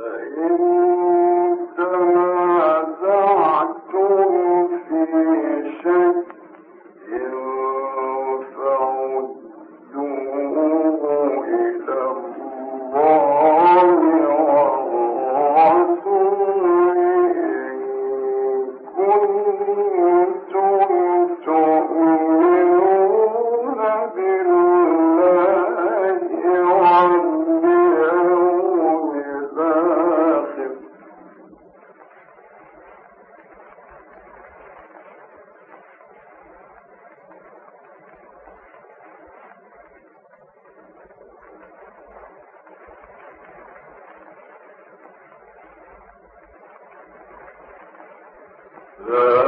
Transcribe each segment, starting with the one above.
Uh, The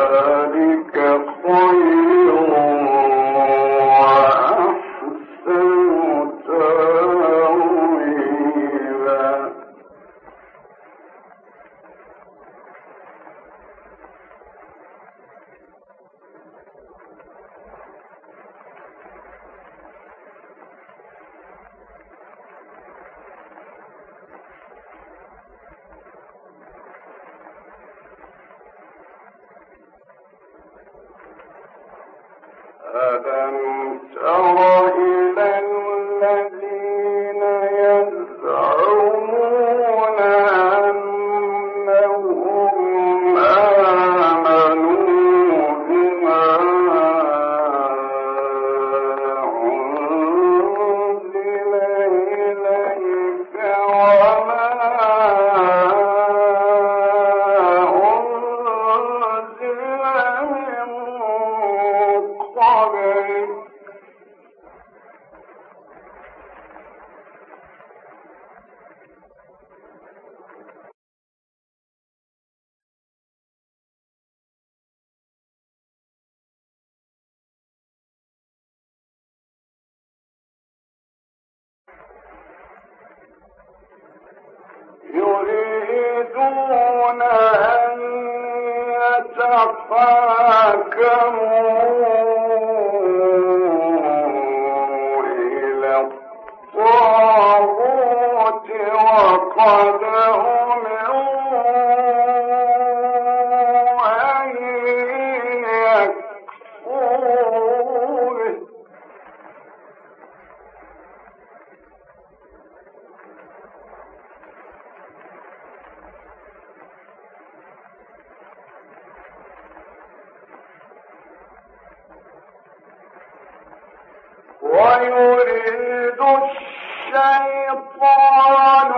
يريدون أن إلى الطاغوت وقد الشيطان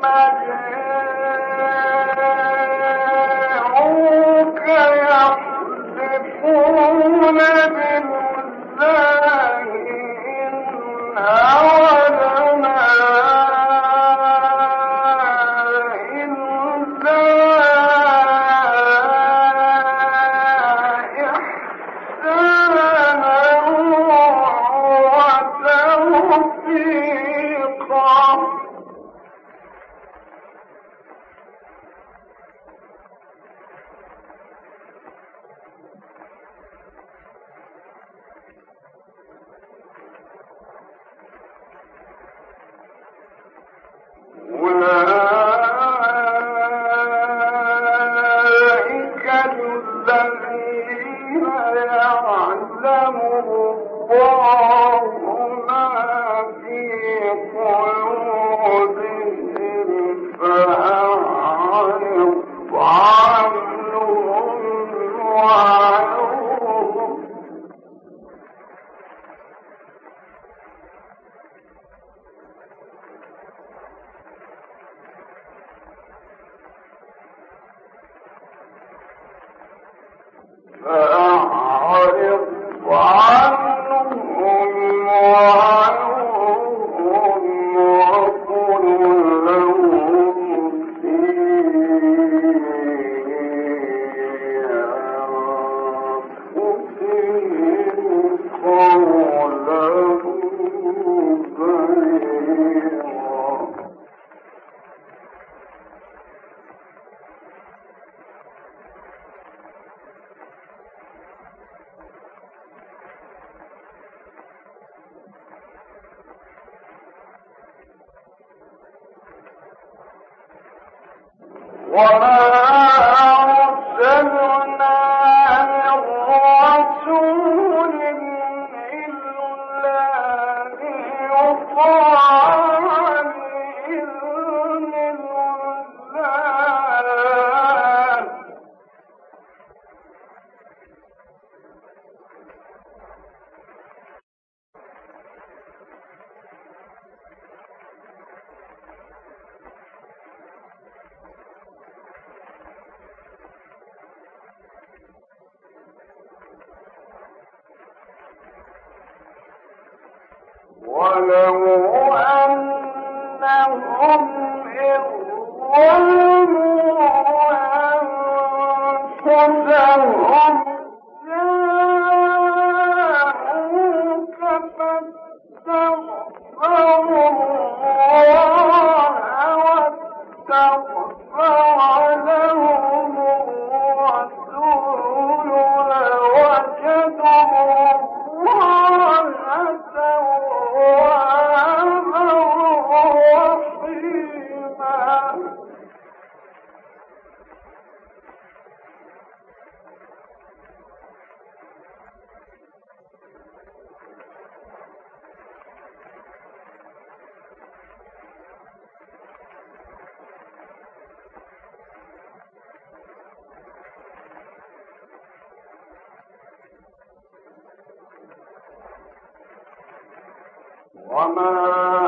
imagine. الله وما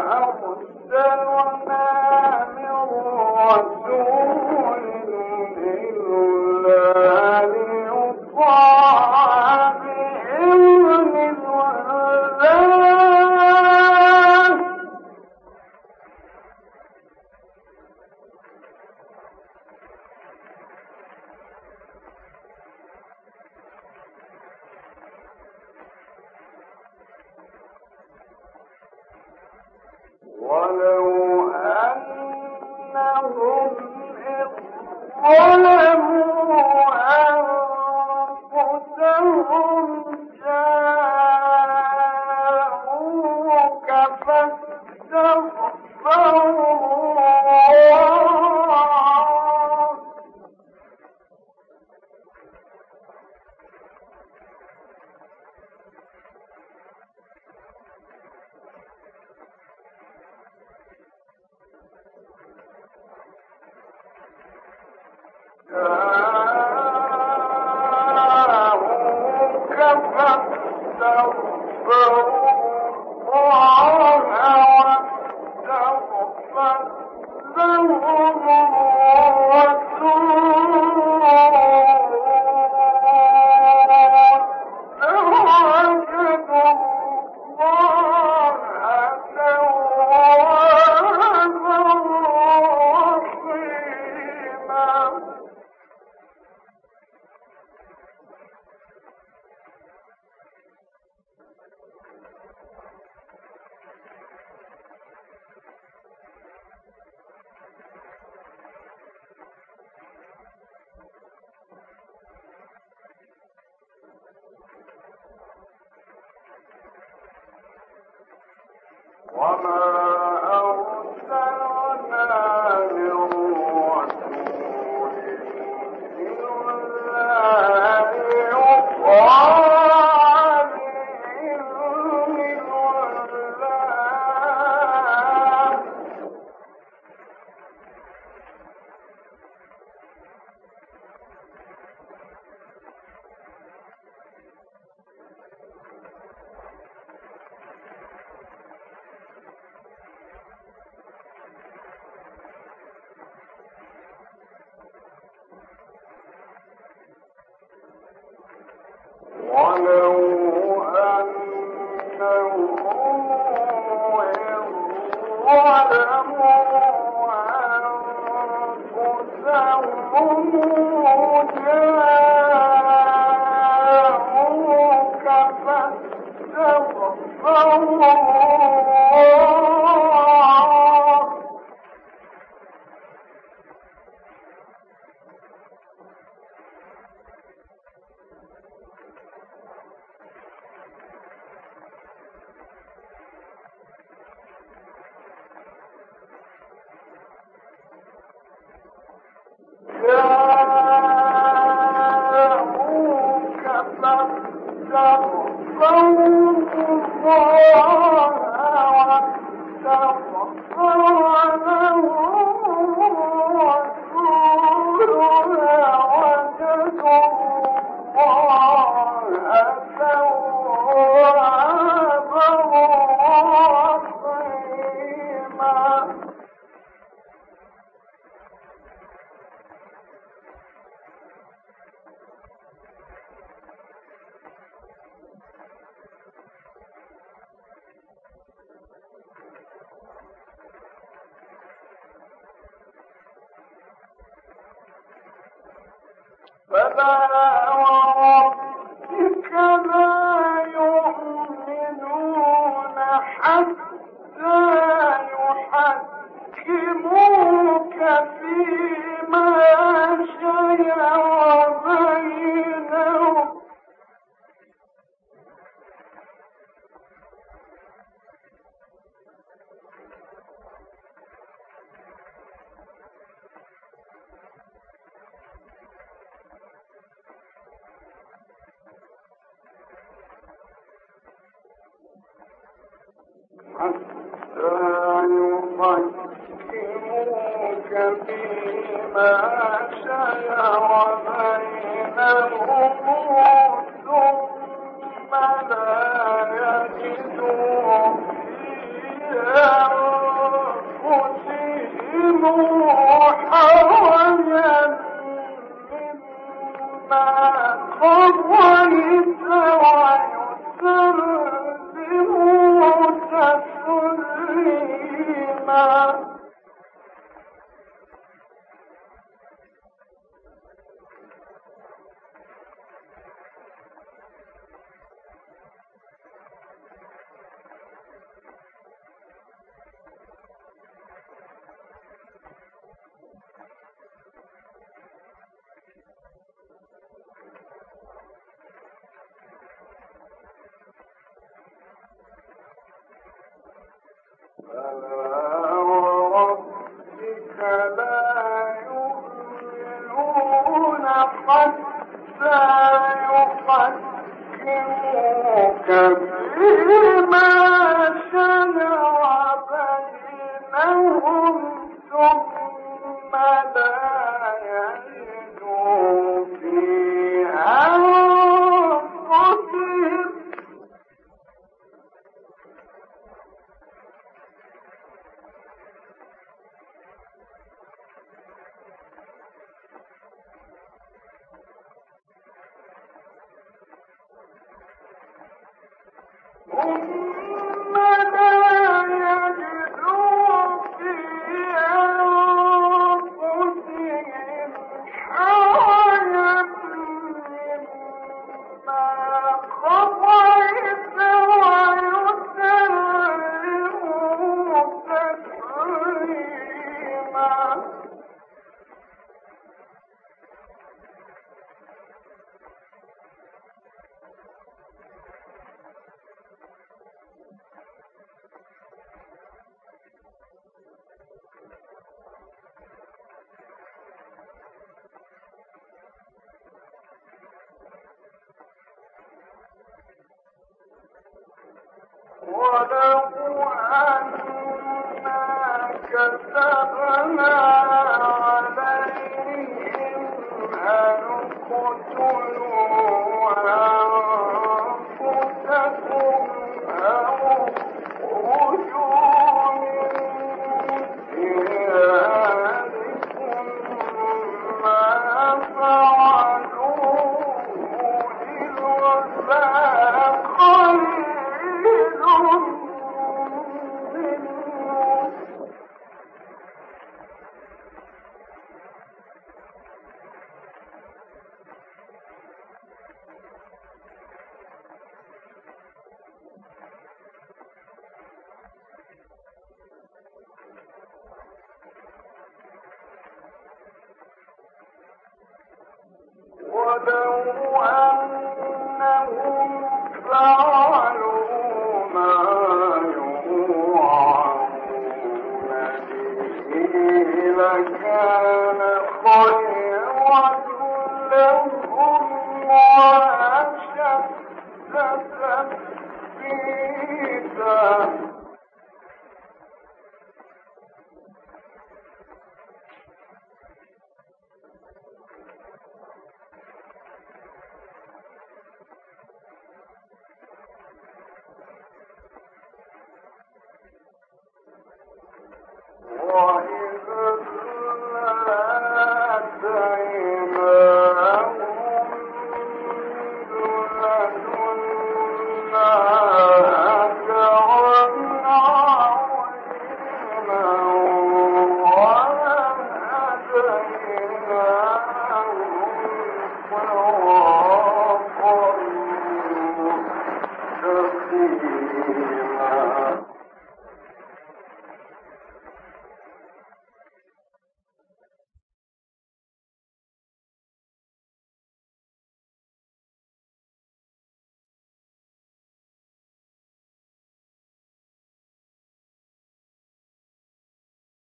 ما قضيت ويسر قتلوا أنهم فعلوا